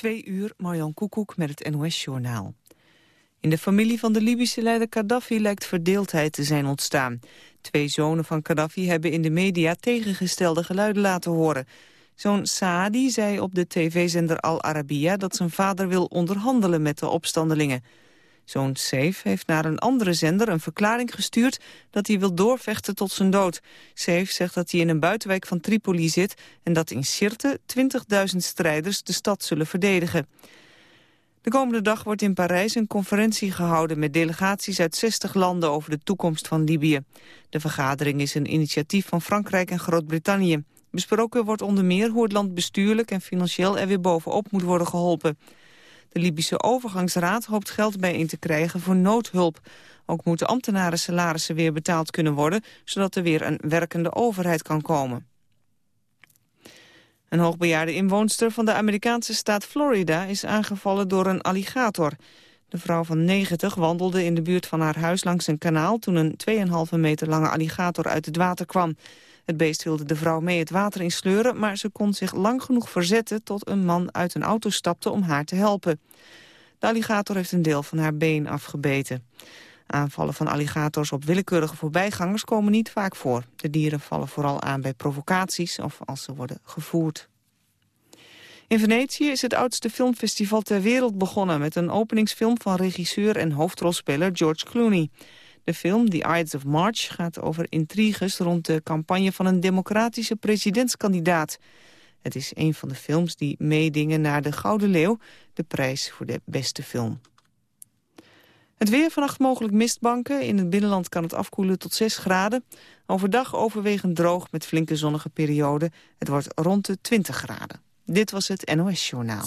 Twee uur, Marjan Koekoek met het NOS-journaal. In de familie van de Libische leider Gaddafi lijkt verdeeldheid te zijn ontstaan. Twee zonen van Gaddafi hebben in de media tegengestelde geluiden laten horen. Zoon Saadi zei op de tv-zender Al Arabiya dat zijn vader wil onderhandelen met de opstandelingen. Zoon Seif heeft naar een andere zender een verklaring gestuurd dat hij wil doorvechten tot zijn dood. Seif zegt dat hij in een buitenwijk van Tripoli zit en dat in Sirte 20.000 strijders de stad zullen verdedigen. De komende dag wordt in Parijs een conferentie gehouden met delegaties uit 60 landen over de toekomst van Libië. De vergadering is een initiatief van Frankrijk en Groot-Brittannië. Besproken wordt onder meer hoe het land bestuurlijk en financieel er weer bovenop moet worden geholpen. De Libische overgangsraad hoopt geld bijeen te krijgen voor noodhulp. Ook moeten ambtenaren salarissen weer betaald kunnen worden... zodat er weer een werkende overheid kan komen. Een hoogbejaarde inwoonster van de Amerikaanse staat Florida... is aangevallen door een alligator. De vrouw van 90 wandelde in de buurt van haar huis langs een kanaal... toen een 2,5 meter lange alligator uit het water kwam. Het beest wilde de vrouw mee het water insleuren... maar ze kon zich lang genoeg verzetten tot een man uit een auto stapte om haar te helpen. De alligator heeft een deel van haar been afgebeten. Aanvallen van alligators op willekeurige voorbijgangers komen niet vaak voor. De dieren vallen vooral aan bij provocaties of als ze worden gevoerd. In Venetië is het oudste filmfestival ter wereld begonnen... met een openingsfilm van regisseur en hoofdrolspeler George Clooney. De film The Ides of March gaat over intriges rond de campagne van een democratische presidentskandidaat. Het is een van de films die meedingen naar de Gouden Leeuw, de prijs voor de beste film. Het weer vannacht mogelijk mistbanken. In het binnenland kan het afkoelen tot 6 graden. Overdag overwegend droog met flinke zonnige perioden. Het wordt rond de 20 graden. Dit was het NOS Journaal.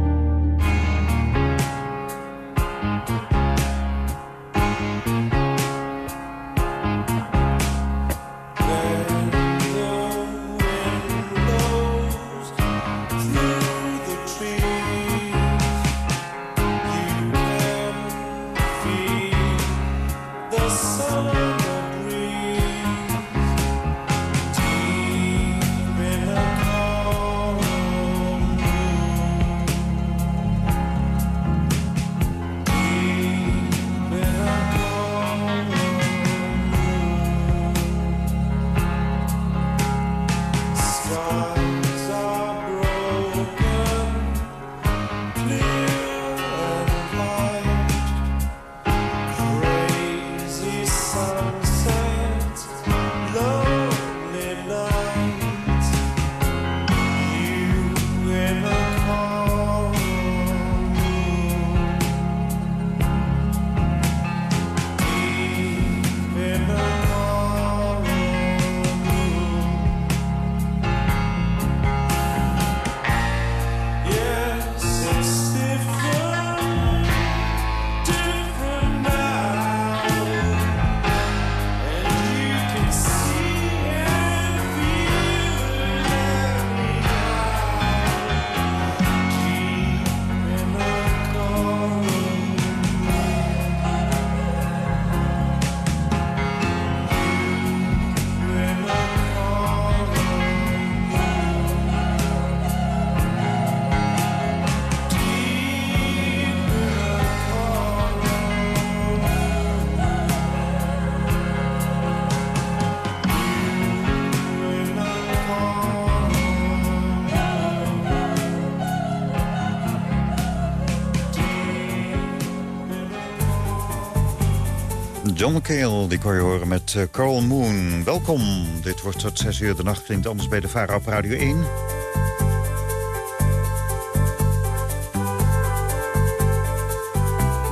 John McHale, die kon je horen met uh, Carl Moon. Welkom. Dit wordt tot 6 uur de nacht. Klinkt anders bij de Vara op Radio 1.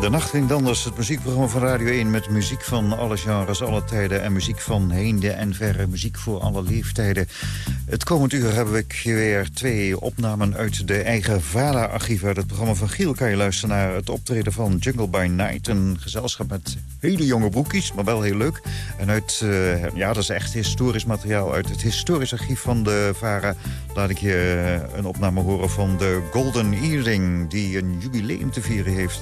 De Nacht ging anders, het muziekprogramma van Radio 1... met muziek van alle genres, alle tijden... en muziek van heinde en verre, muziek voor alle leeftijden. Het komend uur hebben we weer twee opnamen uit de eigen VARA-archief... uit het programma van Giel kan je luisteren naar het optreden van Jungle by Night... een gezelschap met hele jonge broekies, maar wel heel leuk. En uit, uh, ja, dat is echt historisch materiaal... uit het historisch archief van de VARA... laat ik je eh, een opname horen van de Golden Earring... die een jubileum te vieren heeft...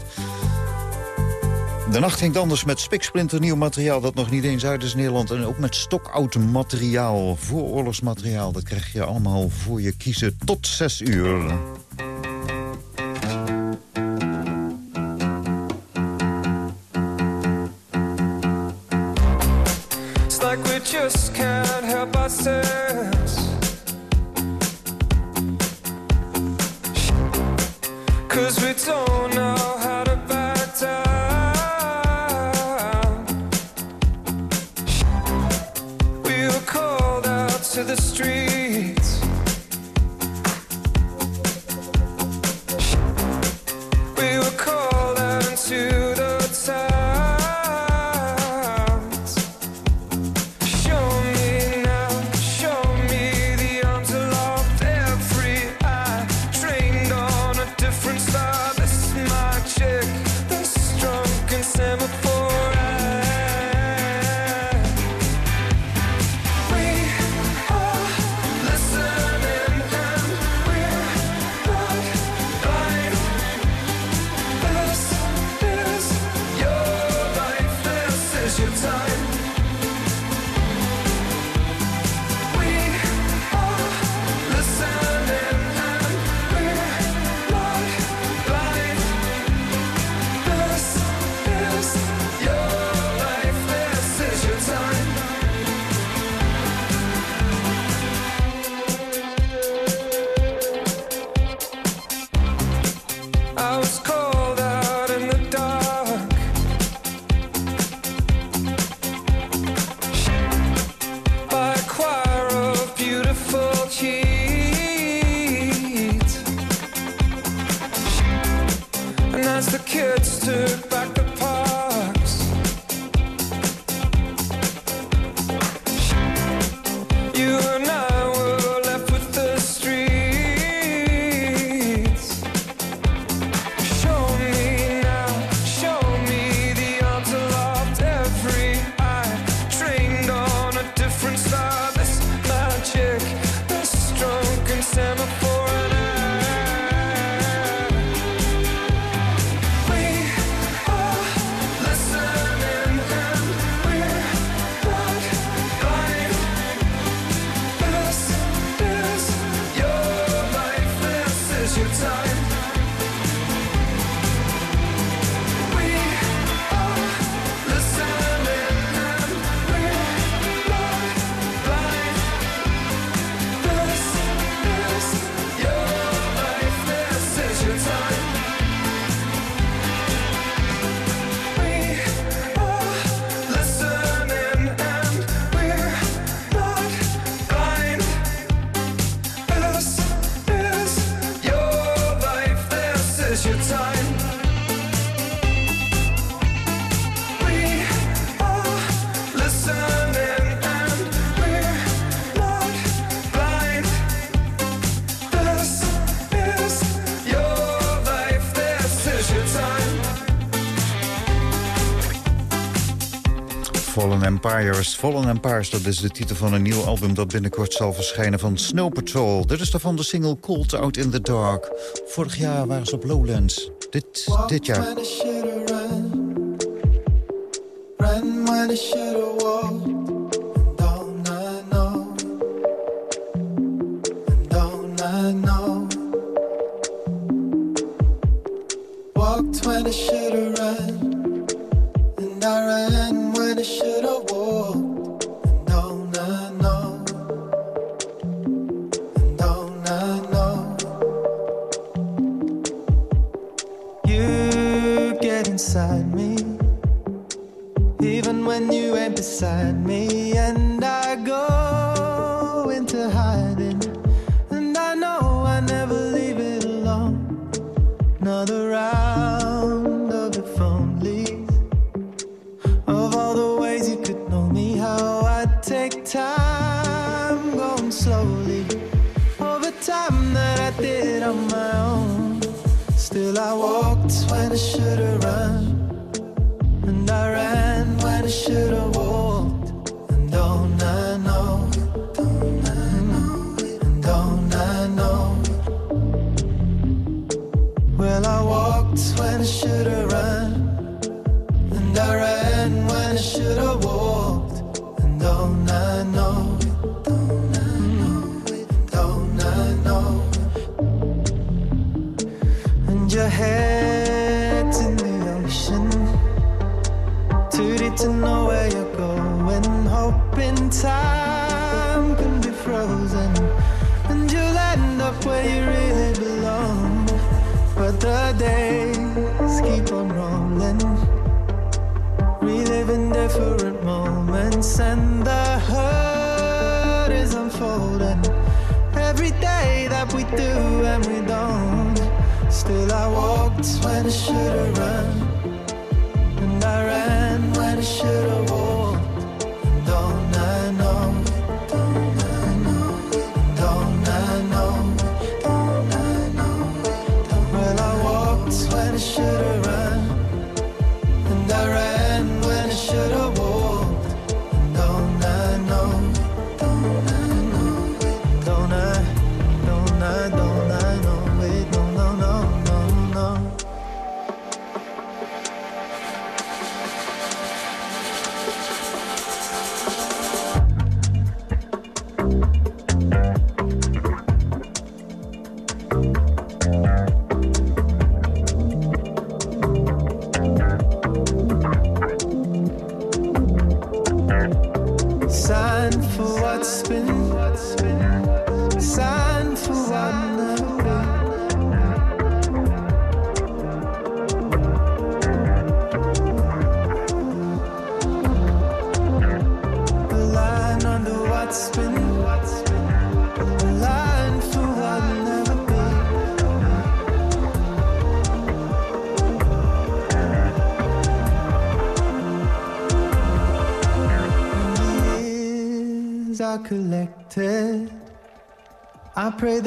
De nacht ging anders met spiksplinter nieuw materiaal... dat nog niet eens uit is Nederland. En ook met stokoud materiaal, vooroorlogsmateriaal. Dat krijg je allemaal voor je kiezen tot zes uur. It's like just can't help to the streets. Empires. Fallen Empires, dat is de titel van een nieuw album... dat binnenkort zal verschijnen van Snow Patrol. Dit is daarvan de single Cold Out in the Dark. Vorig jaar waren ze op Lowlands. Dit, dit jaar.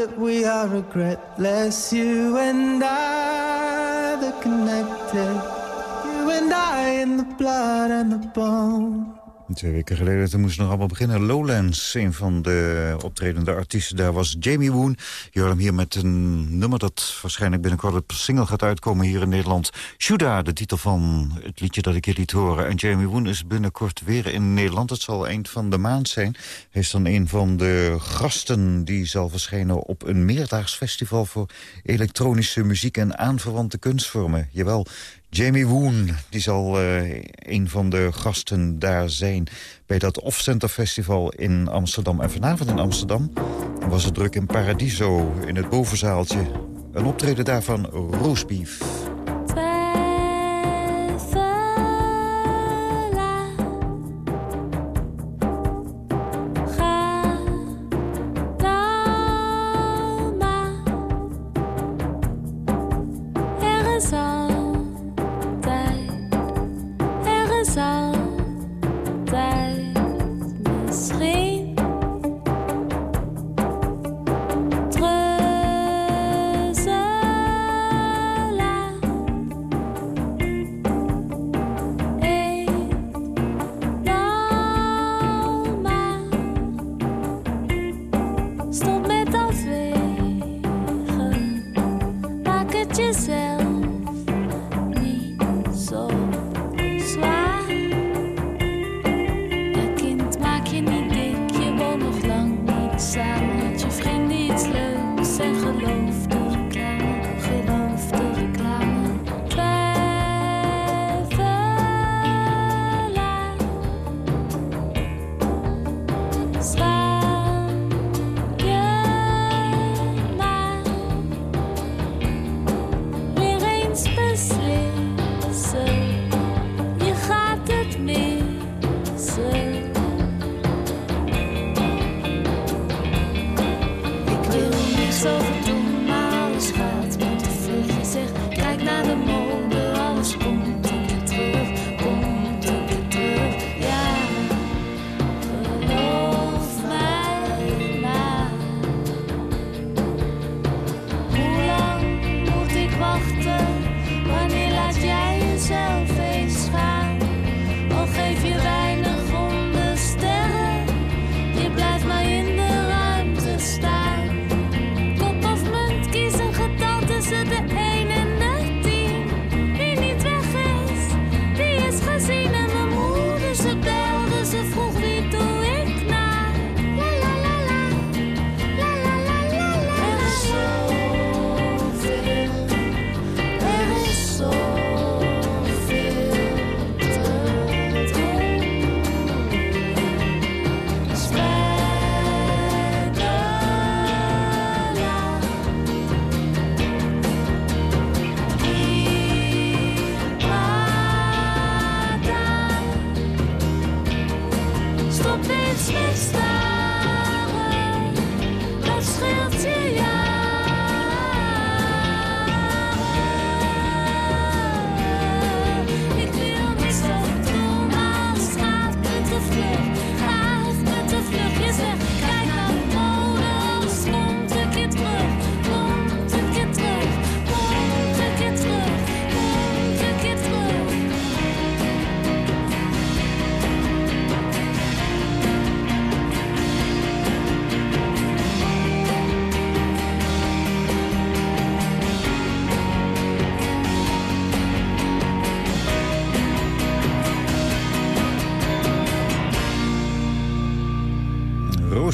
That we are regretless, you and Twee weken geleden toen moest nog allemaal beginnen. Lowlands, een van de optredende artiesten daar was Jamie Woon. Je hoort hem hier met een nummer dat waarschijnlijk binnenkort op single gaat uitkomen hier in Nederland. Shuda, de titel van het liedje dat ik hier liet horen. En Jamie Woon is binnenkort weer in Nederland. Het zal eind van de maand zijn. Hij is dan een van de gasten die zal verschijnen op een meerdaags festival voor elektronische muziek en aanverwante kunstvormen. Jawel, Jamie Woon, die zal eh, een van de gasten daar zijn... bij dat Off-Center Festival in Amsterdam. En vanavond in Amsterdam was het druk in Paradiso, in het bovenzaaltje. Een optreden daarvan Roastbeef.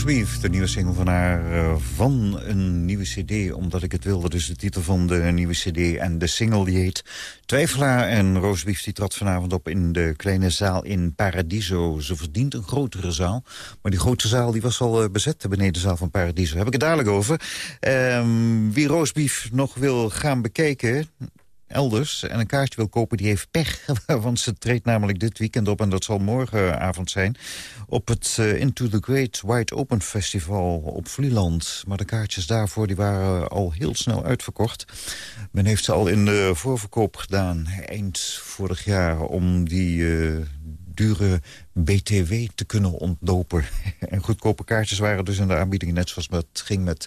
De nieuwe single van haar uh, van een nieuwe cd. Omdat ik het wilde, dus de titel van de nieuwe cd. En de single die heet Twijfelaar. En Roos Beef die trad vanavond op in de kleine zaal in Paradiso. Ze verdient een grotere zaal. Maar die grote zaal die was al uh, bezet, de benedenzaal van Paradiso. Daar heb ik het dadelijk over. Um, wie Roos Beef nog wil gaan bekijken elders en een kaartje wil kopen, die heeft pech. Want ze treedt namelijk dit weekend op, en dat zal morgenavond zijn... op het uh, Into the Great Wide Open Festival op Vlieland. Maar de kaartjes daarvoor die waren al heel snel uitverkocht. Men heeft ze al in de voorverkoop gedaan, eind vorig jaar... om die uh, dure BTW te kunnen ontlopen. en goedkope kaartjes waren dus in de aanbieding... net zoals het ging met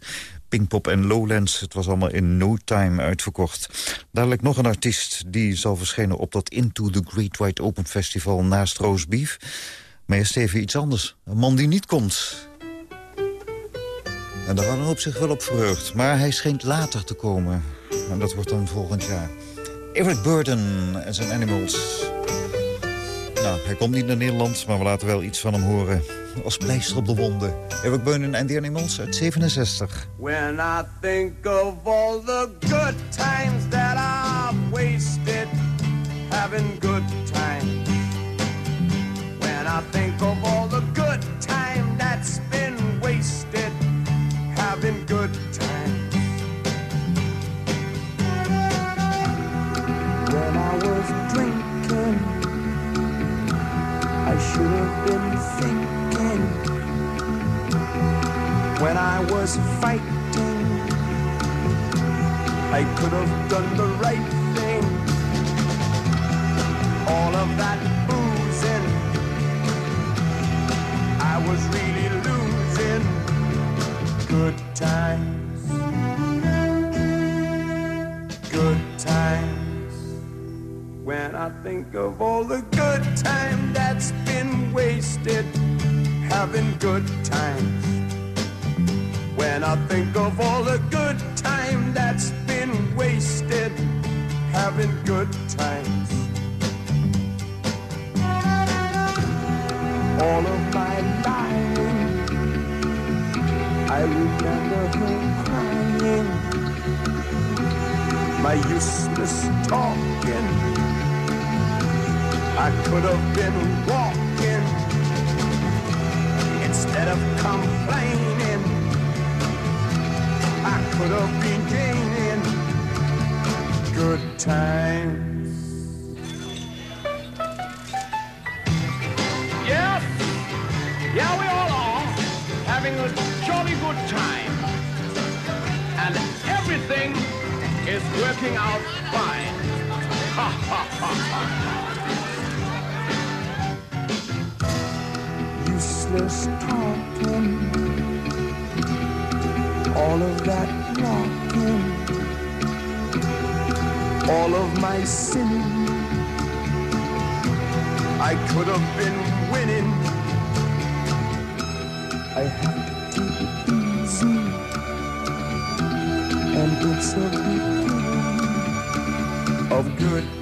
Pinkpop en Lowlands. Het was allemaal in no time uitverkocht. Dadelijk nog een artiest die zal verschijnen op dat Into the Great White Open Festival naast Roast Beef. Maar eerst even iets anders. Een man die niet komt. En daar hadden we op zich wel op verheugd. Maar hij schijnt later te komen. En dat wordt dan volgend jaar. Eric Burden en zijn Animals. Nou, hij komt niet naar Nederland, maar we laten wel iets van hem horen. Als pleister op de wonden. Eric Burden en The Animals uit 67. When I think of all the good times that I've wasted Having good times When I think of all the good time that's been wasted Having good times When I was When I was fighting. I could have done the right thing. All of that boozing, I was really losing. Good times, good times. When I think of all the good time that's been wasted, having good times. When I think of all the good time that's been wasted, having good times. All of my lying, I remember her crying. My useless talking, I could have been walking instead of complaining. I could have been gaining good times. Yes, yeah, we all are having a jolly good time, and everything is working out fine. Ha ha ha ha. Useless talking all of that walking, all of my sinning. I could have been winning. I have to it easy, and it's a beginning of good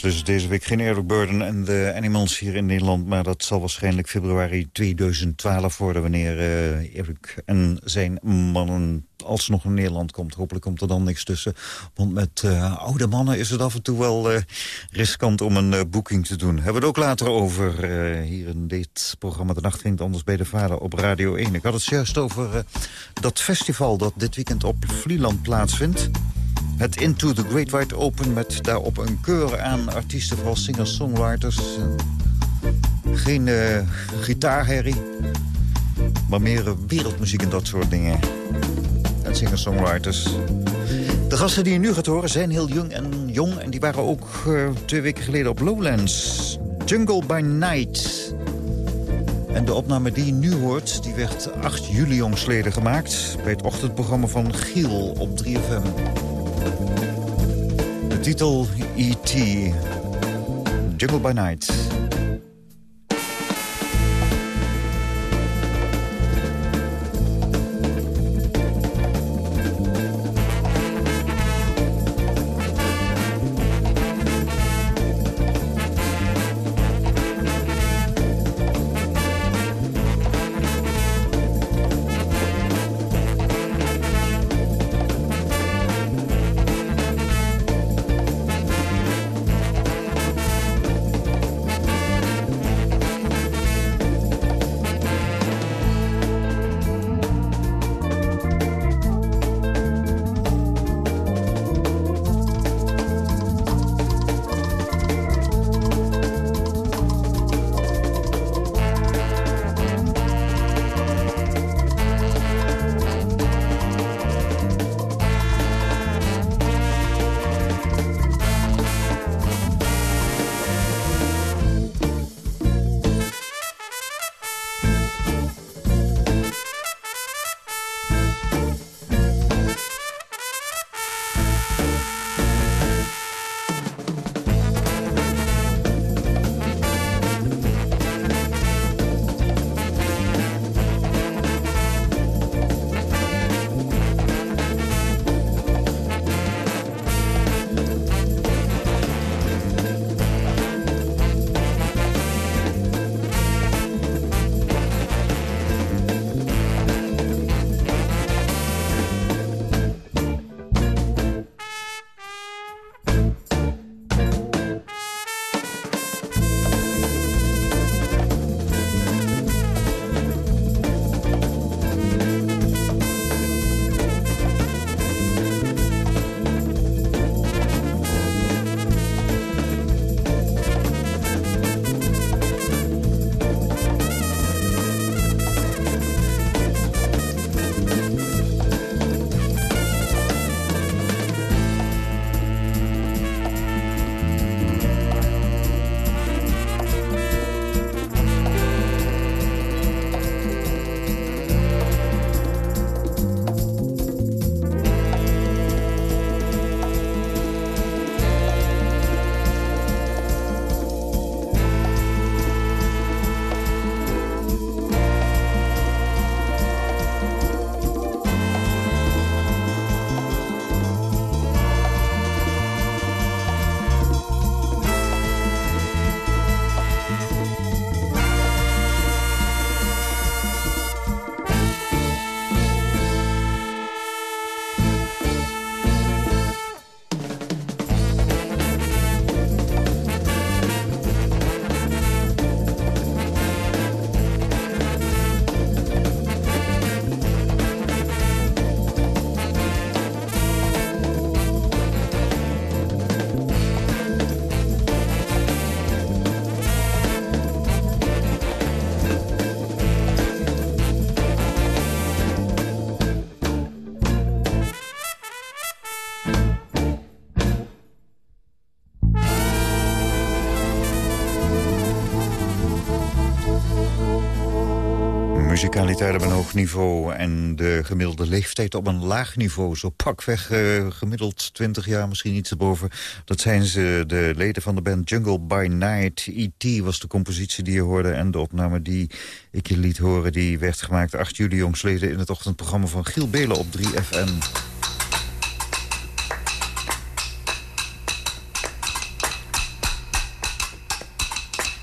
Dus deze week geen Eric Burden en de Animals hier in Nederland. Maar dat zal waarschijnlijk februari 2012 worden... wanneer uh, Eric en zijn mannen alsnog in Nederland komt. Hopelijk komt er dan niks tussen. Want met uh, oude mannen is het af en toe wel uh, riskant om een uh, boeking te doen. Hebben we het ook later over hier in dit programma. De Nacht ging anders bij de vader op Radio 1. Ik had het juist over dat festival dat dit weekend op Vlieland plaatsvindt. Het Into the Great Wide Open met daarop een keur aan artiesten, vooral singer-songwriters. Geen gitaarherrie, maar meer wereldmuziek en dat soort dingen en singer-songwriters. De gasten die je nu gaat horen zijn heel jong en jong... en die waren ook uh, twee weken geleden op Lowlands. Jungle by Night. En de opname die je nu hoort... die werd 8 juli jongsleden gemaakt... bij het ochtendprogramma van Giel op 3FM. Titel E.T. Jungle by Night. Muzikaliteit op een hoog niveau en de gemiddelde leeftijd op een laag niveau. Zo pakweg uh, gemiddeld 20 jaar, misschien iets erboven. Dat zijn ze, de leden van de band Jungle by Night. E.T. was de compositie die je hoorde en de opname die ik je liet horen... die werd gemaakt 8 juli jongsleden in het ochtendprogramma van Giel Belen op 3FM.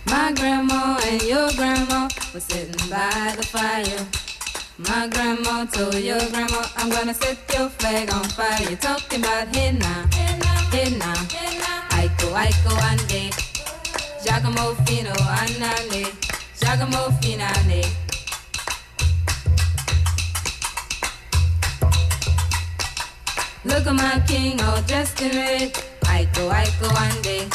My grandma and your grandma were sitting by the fire. My grandma told your grandma, I'm gonna set your flag on fire. You're talking about hey now, Aiko, Aiko, ande. Giacomo Fino, anane. Giacomo Finane. Look at my king all dressed in red. Aiko, Aiko, ande.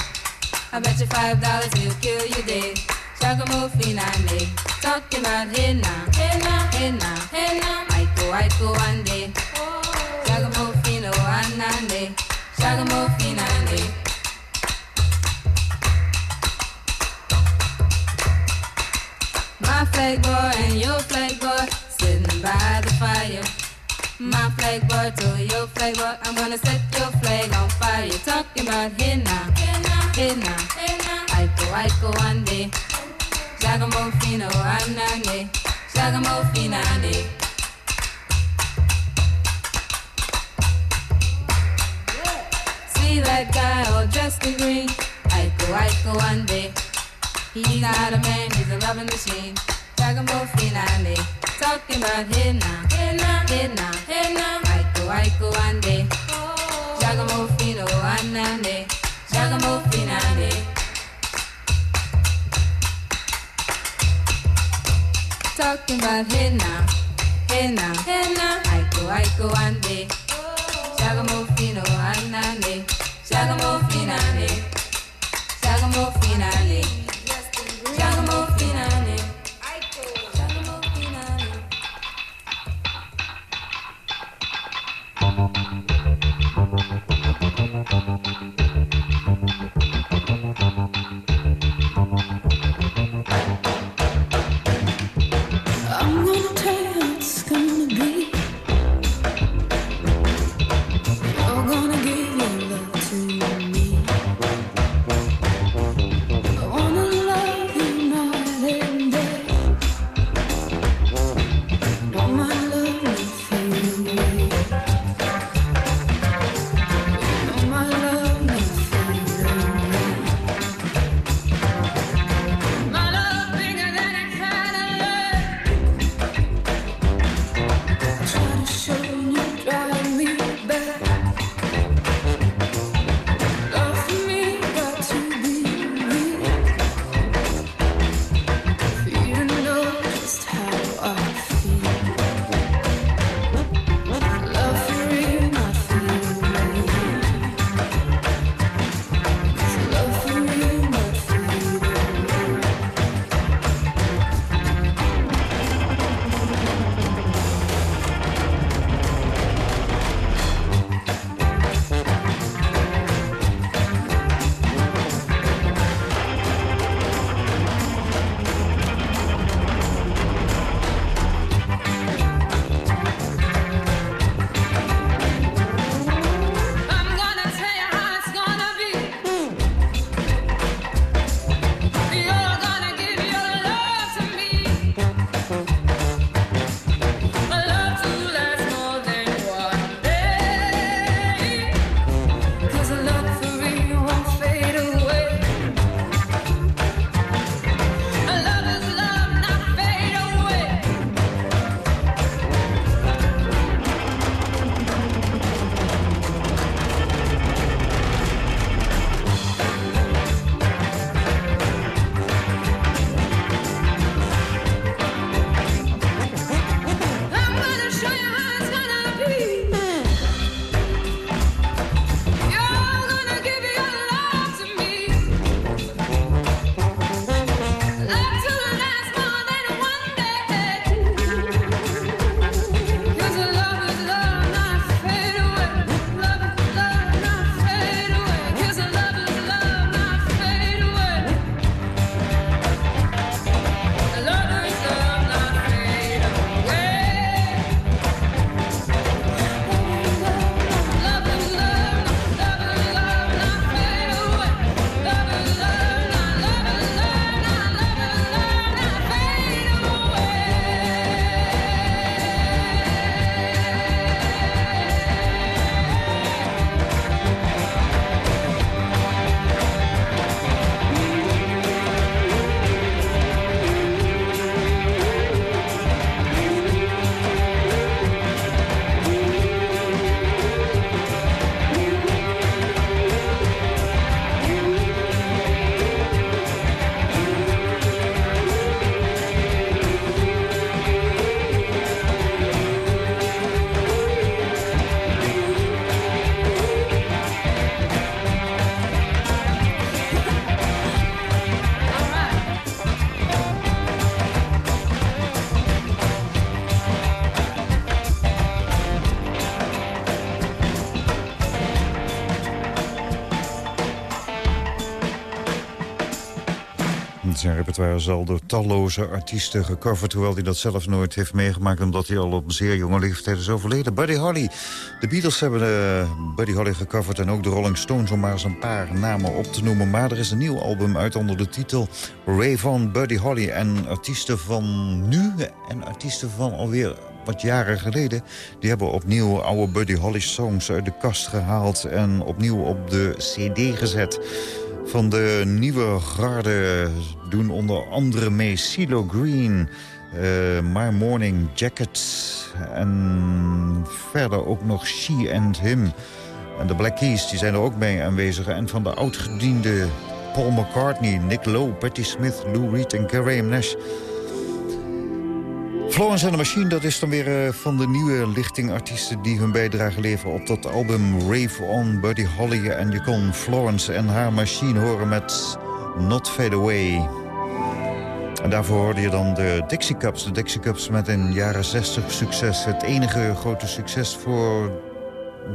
I bet you five dollars he'll kill you dead. Giacomo Finande, talking about hey now, hey now. Aiko, Aiko, one day. Giacomo Fino, Anande, Giacomo Finande. My flag boy and your flag boy sitting by the fire. My flag boy to your flag boy, I'm gonna set your flag on fire. Talking about now, hey now. Hena, Aiko, Aiko, Ande, Giacomo Fino, Anane, Giacomo Finane. See that guy all dressed in green, Aiko, Aiko, Ande. He's not a man, he's a loving machine. Giacomo Finane, talking about Hena, Hena, Hena, Hena, Aiko, Aiko, Ande. Giacomo Fino, Anane. Giacomo Talking about hey now, hey now, hey now. Aiko, Aiko, ande. Giacomo Fino, anane. Giacomo Finale. Giacomo Finale. Giacomo Finale. Giacomo Finale. zijn repertoire is al door talloze artiesten gecoverd... hoewel hij dat zelf nooit heeft meegemaakt... omdat hij al op een zeer jonge leeftijd is overleden. Buddy Holly. De Beatles hebben uh, Buddy Holly gecoverd... en ook de Rolling Stones, om maar eens een paar namen op te noemen. Maar er is een nieuw album uit onder de titel Ray Von Buddy Holly. En artiesten van nu en artiesten van alweer wat jaren geleden... die hebben opnieuw oude Buddy Holly songs uit de kast gehaald... en opnieuw op de cd gezet van de nieuwe garde doen onder andere mee CeeLo Green... Uh, My Morning Jacket en verder ook nog She and Him. En de Black Keys die zijn er ook mee aanwezig. En van de oudgediende Paul McCartney, Nick Lowe, Patti Smith, Lou Reed en Graham Nash... Florence and the Machine, dat is dan weer uh, van de nieuwe lichting artiesten... die hun bijdrage leveren op dat album Rave On, Buddy Holly. En je kon Florence en haar machine horen met Not Fade Away. En daarvoor hoorde je dan de Dixie Cups. De Dixie Cups met een jaren 60 succes. Het enige grote succes voor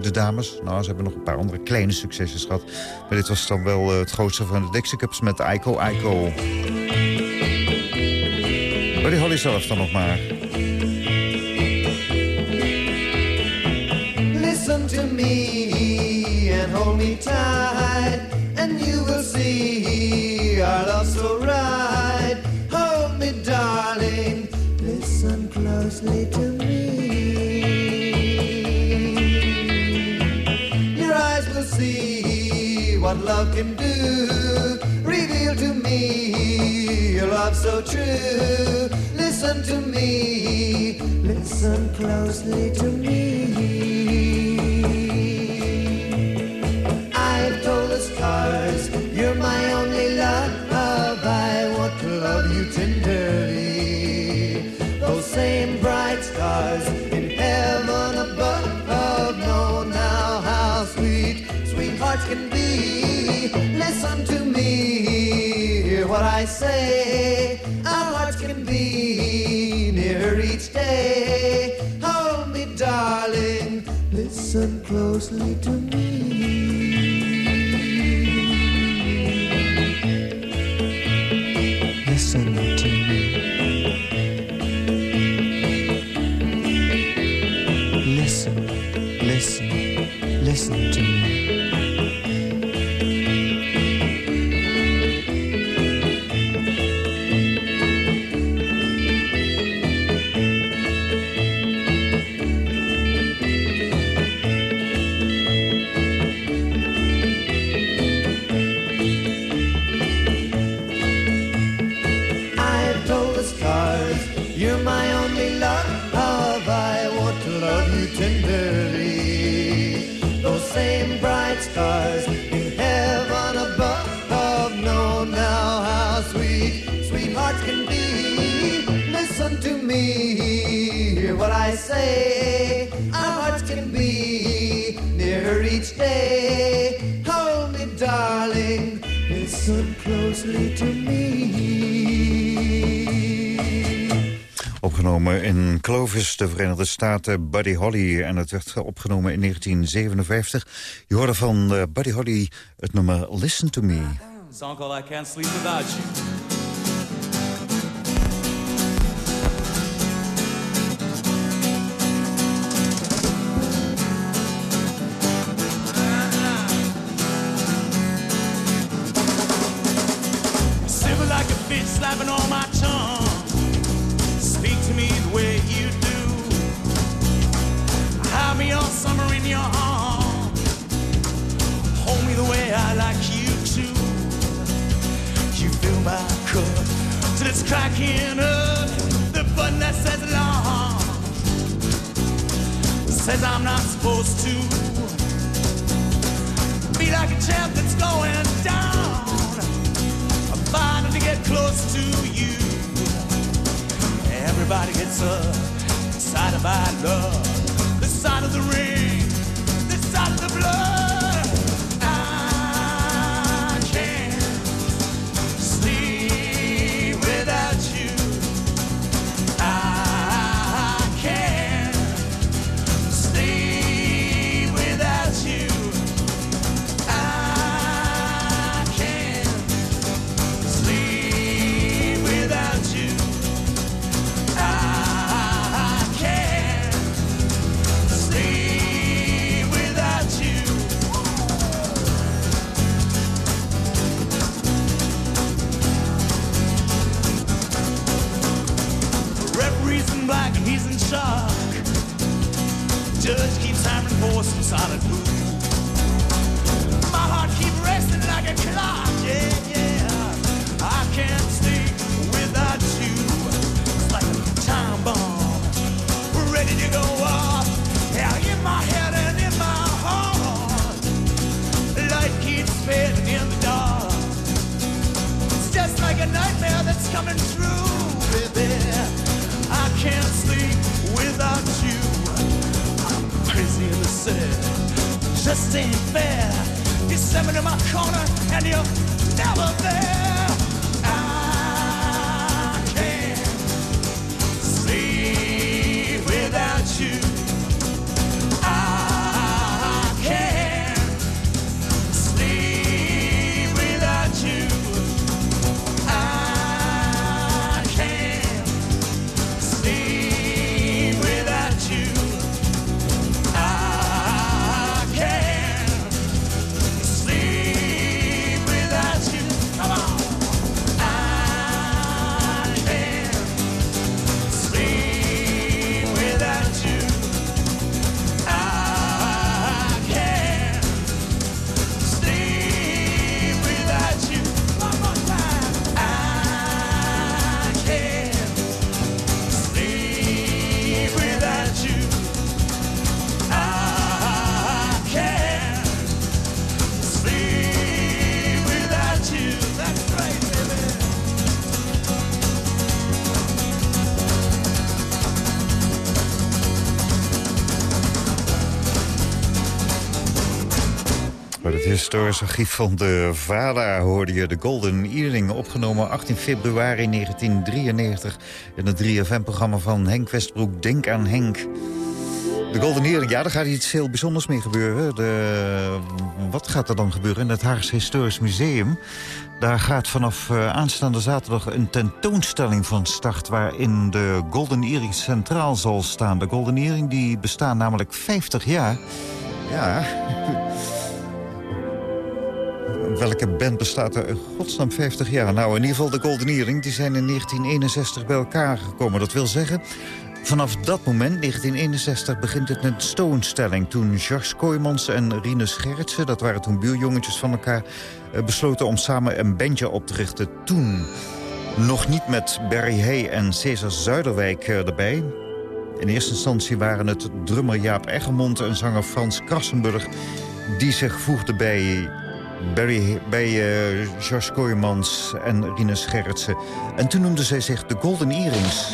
de dames. Nou, ze hebben nog een paar andere kleine succesjes gehad. Maar dit was dan wel uh, het grootste van de Dixie Cups met Aiko Buddy Holly zelf dan nog maar. Listen to me and hold me tight And you will see our love so right. Hold me darling, listen closely to me. Your eyes will see what love can do. Reveal to me love so true Listen to me, listen closely to me. I've told the stars, you're my only love. I want to love you tenderly. Those same bright stars in heaven above know now how sweet, sweethearts can be. Listen to me, say. Our hearts can be near each day. Hold me, darling, listen closely to me. Listen to me. Listen, listen, listen to me. Opgenomen in Clovis, de Verenigde Staten, Buddy Holly. En het werd opgenomen in 1957. Je hoorde van uh, Buddy Holly het nummer Listen to Me. Everybody gets up, excited by love, the side of the ring, the side of the blood. solid food. Just ain't fair. Me to my corner and you're never there. I can't sleep without you. Historisch archief van de VARA hoorde je de Golden Earring... opgenomen 18 februari 1993 in het 3FM-programma van Henk Westbroek. Denk aan Henk. De Golden Earring, ja, daar gaat iets heel bijzonders mee gebeuren. De, wat gaat er dan gebeuren in het Haagse Historisch Museum? Daar gaat vanaf eh, aanstaande zaterdag een tentoonstelling van start... waarin de Golden Earring centraal zal staan. De Golden Earring die bestaan namelijk 50 jaar... Ja, Welke band bestaat er in godsnaam 50 jaar? Nou, in ieder geval de Golden Earring, die zijn in 1961 bij elkaar gekomen. Dat wil zeggen, vanaf dat moment, 1961, begint het een stoonstelling. Toen Georges Kooijmans en Rinus Gerritsen, dat waren toen buurjongetjes van elkaar... eh, besloten om samen een bandje op te richten. Toen nog niet met Barry Hay en Cesar Zuiderwijk eh, erbij. In eerste instantie waren het drummer Jaap Eggermond en zanger Frans Krassenburg... die zich voegden bij Barry, bij eh George Kooijmans en Rinus Gerritsen. En toen noemden zij zich de Golden Earrings.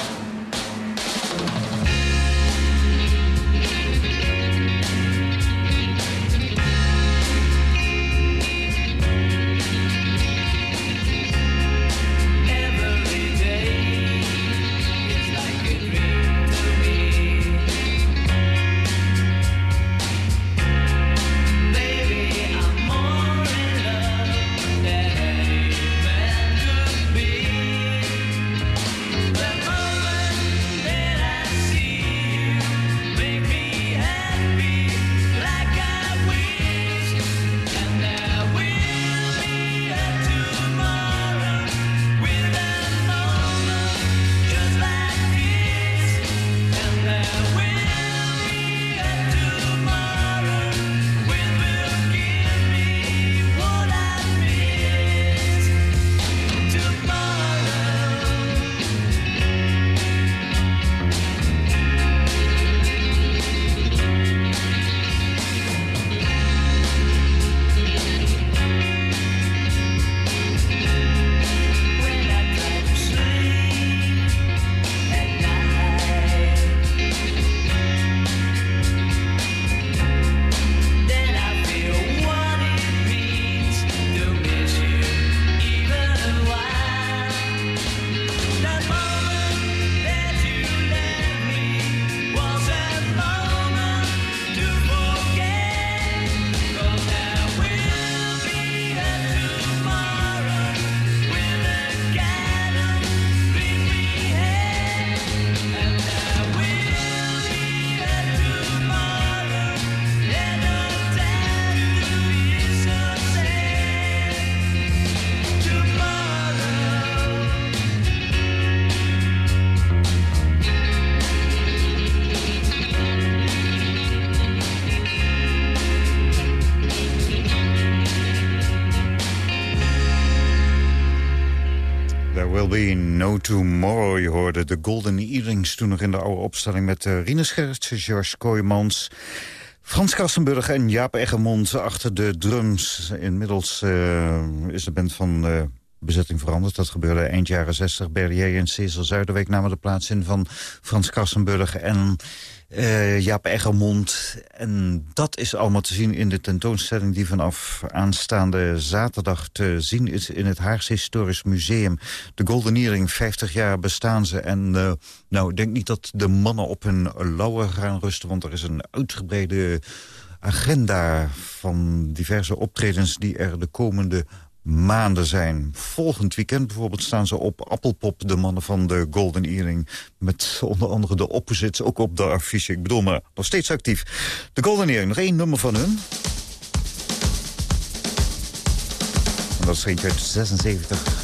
No tomorrow. Je hoorde de Golden Earrings toen nog in de oude opstelling... met uh, Rinus Gerritsen, George Kooijmans... Frans Kassenburg en Jaap Eggermond achter de drums. Inmiddels uh, is de band van uh, bezetting veranderd. Dat gebeurde eind jaren 60. Berlier en Cecil Zuiderweek namen de plaats in van Frans Kassenburg en uh, Jaap Eggermond. En dat is allemaal te zien in de tentoonstelling... die vanaf aanstaande zaterdag te zien is in het Haagse Historisch Museum. De Golden Earring, 50 jaar bestaan ze. En uh, nou, ik denk niet dat de mannen op hun lauwen gaan rusten... want er is een uitgebreide agenda van diverse optredens... die er de komende maanden zijn. Volgend weekend bijvoorbeeld staan ze op Appelpop... de mannen van de Golden Earring. Met onder andere de opposites ook op de affiche. Ik bedoel maar, nog steeds actief. De Golden Earring, nog één nummer van hun. Dat is eentje uit 76.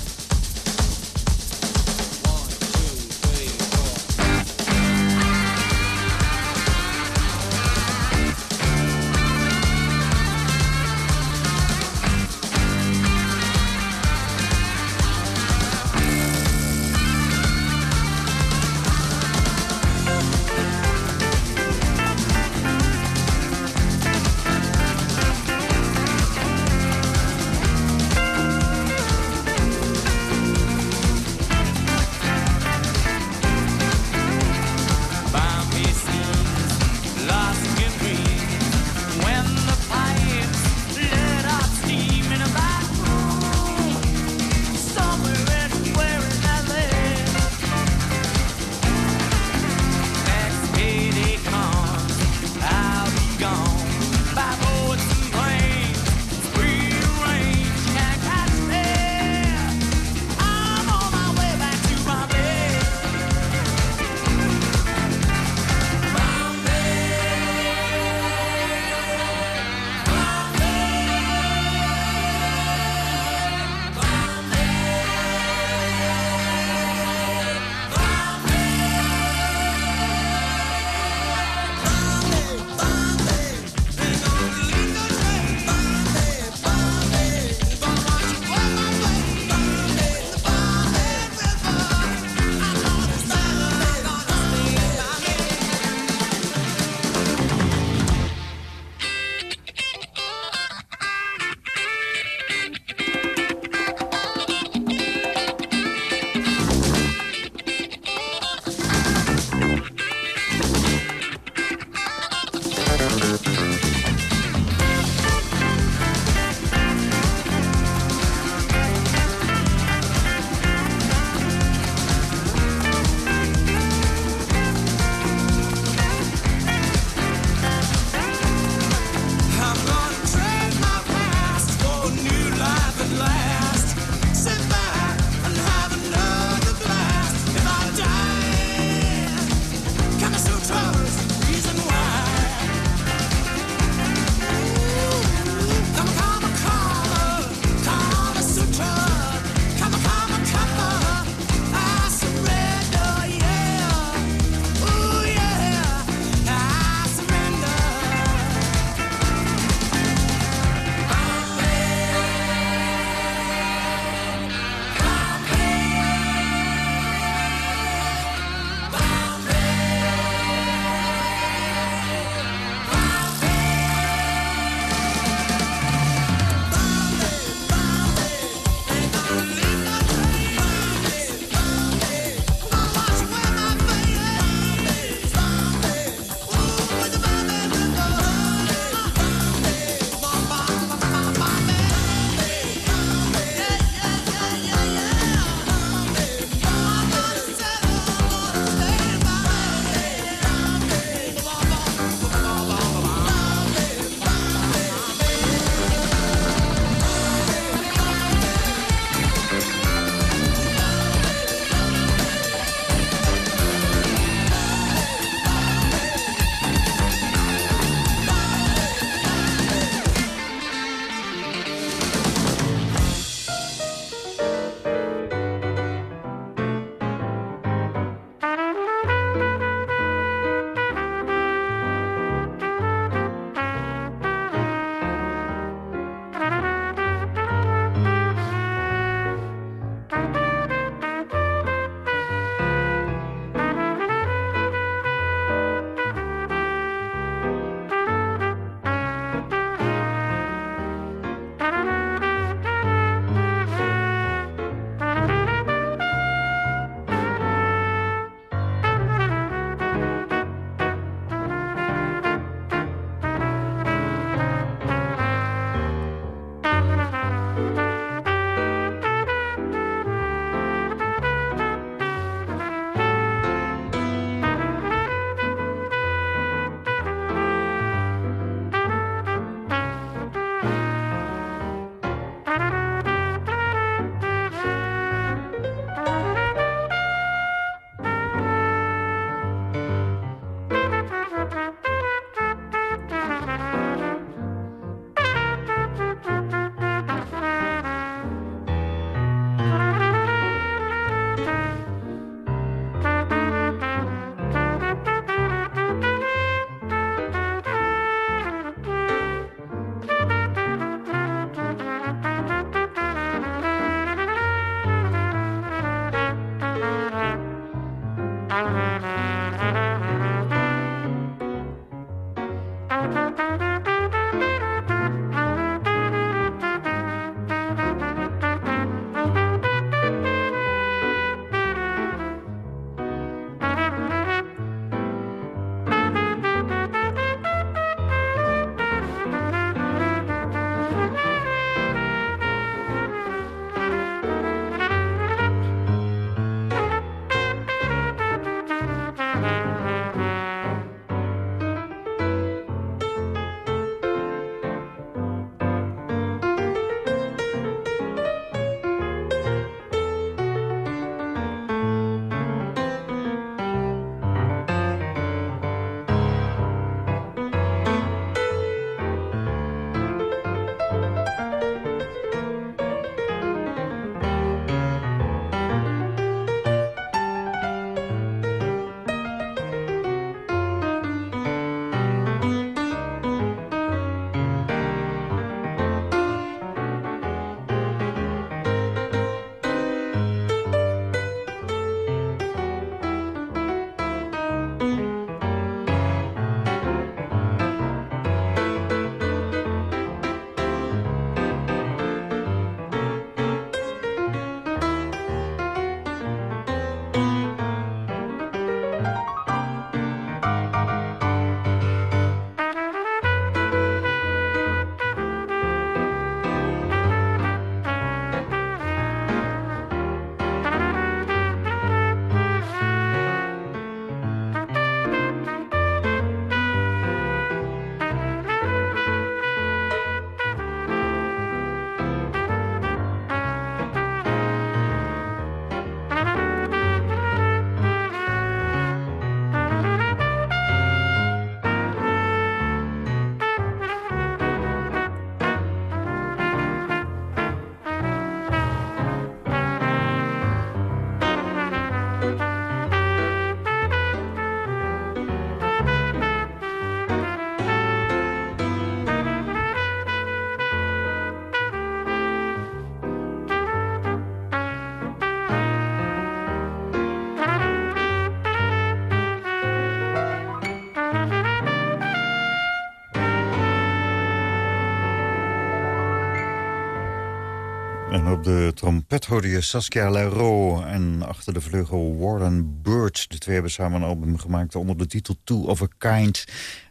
De trompet hoorde je Saskia Leroux en achter de vleugel Warren Bird. De twee hebben samen een album gemaakt onder de titel Two of a Kind.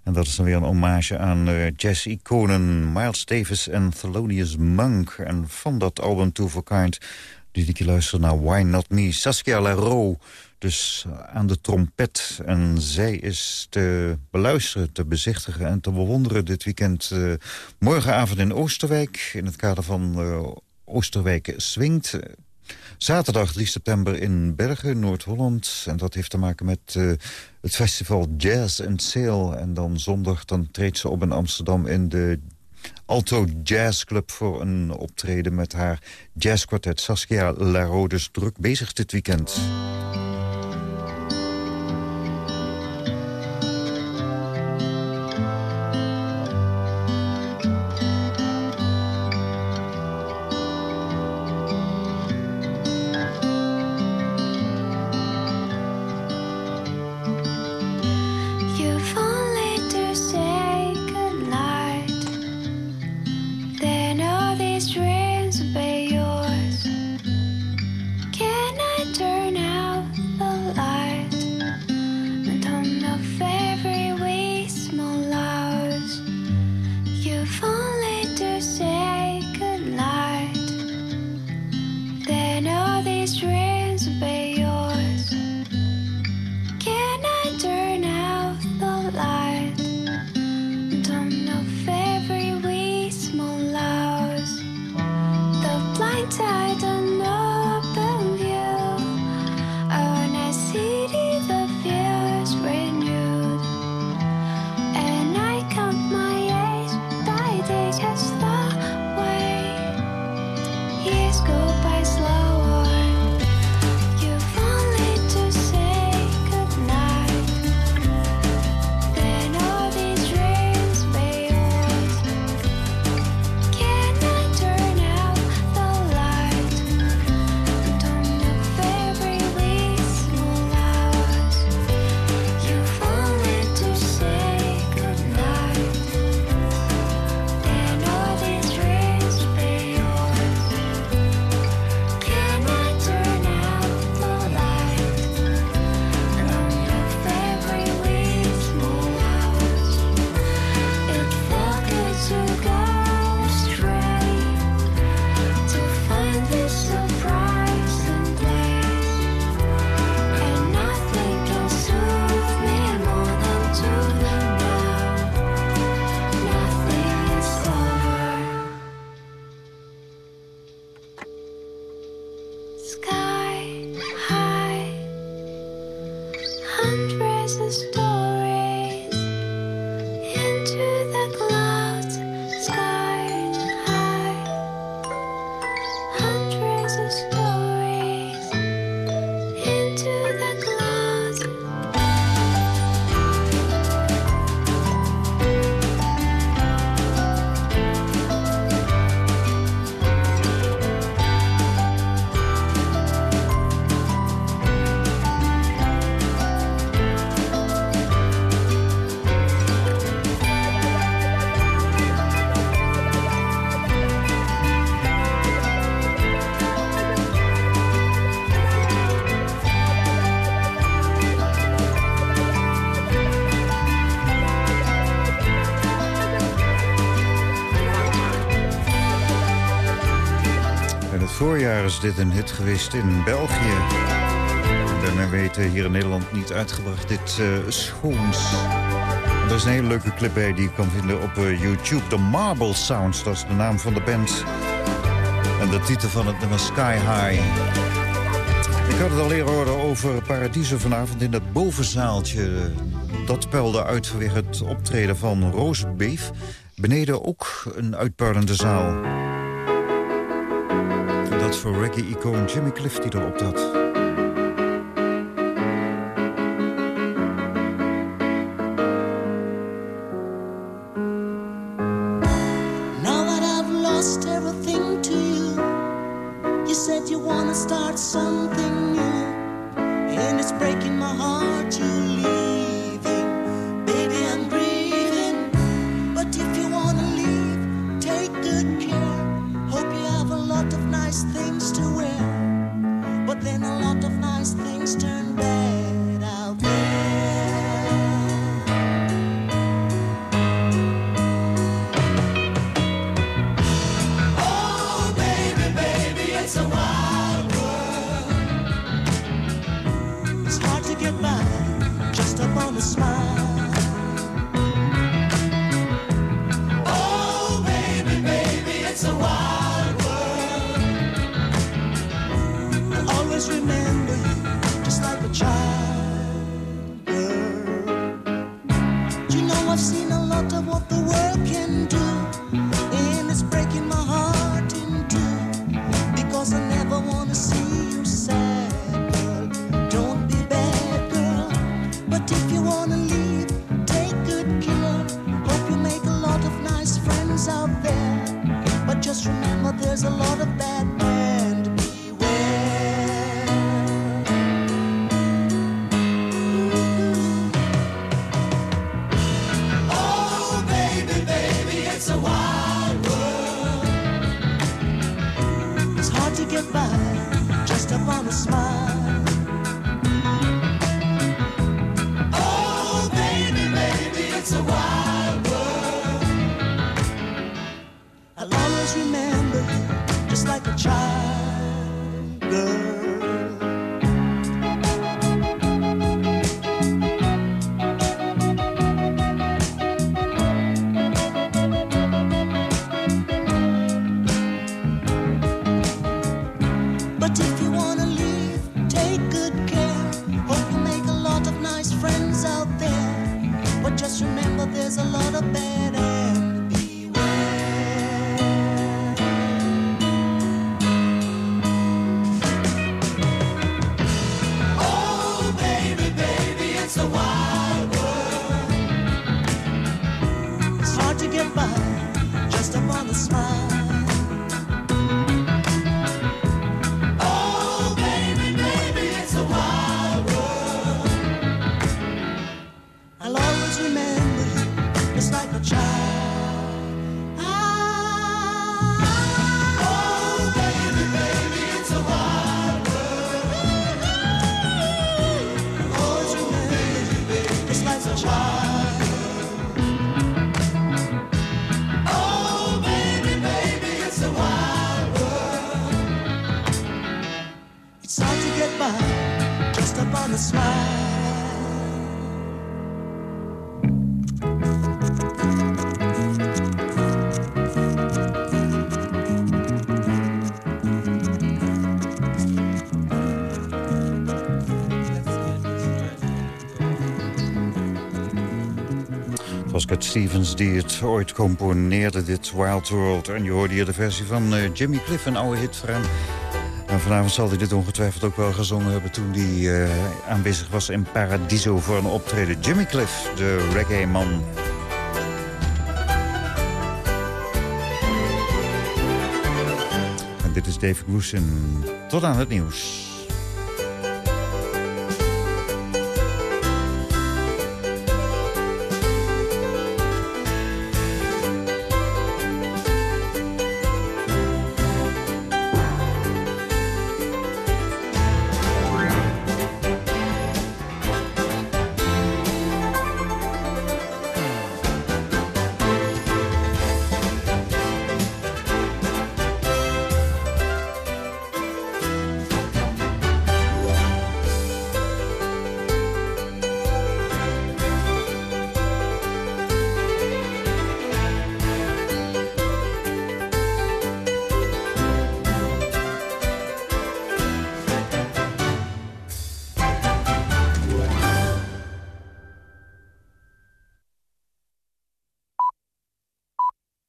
En dat is dan weer een hommage aan uh, jazz-iconen Miles Davis en Thelonious Monk. En van dat album Two of a Kind liet ik je luisteren naar Why Not Me. Saskia Leroux dus aan de trompet. En zij is te beluisteren, te bezichtigen en te bewonderen dit weekend. Uh, morgenavond in Oosterwijk in het kader van... Uh, Oosterwijk swingt. Zaterdag 3 september in Bergen, Noord-Holland. En dat heeft te maken met uh, het festival Jazz and Sail. En dan zondag dan treedt ze op in Amsterdam in de Alto Jazz Club... voor een optreden met haar jazzkwartet Saskia Laro. Dus druk bezig dit weekend. Voorjaar is dit een hit geweest in België. En weten hier in Nederland niet uitgebracht, dit uh, Schoons. er is een hele leuke clip bij die je kan vinden op uh, YouTube. The Marble Sounds, dat is de naam van de band. En de titel van het nummer Sky High. Ik had het al eerder horen over Paradiso vanavond in dat bovenzaaltje. Dat peilde uit vanwege het optreden van Roos Beef. Beneden ook een uitpuilende zaal voor reggae-icoon Jimmy Cliff die erop trad. Het Stevens die het ooit componeerde, dit Wild World. En je hoorde hier de versie van eh, Jimmy Cliff, een oude hit van hem. En vanavond zal hij dit ongetwijfeld ook wel gezongen hebben... toen hij eh, aanwezig was in Paradiso voor een optreden. Jimmy Cliff, de reggae-man. En dit is Dave Goosen. Tot aan het nieuws.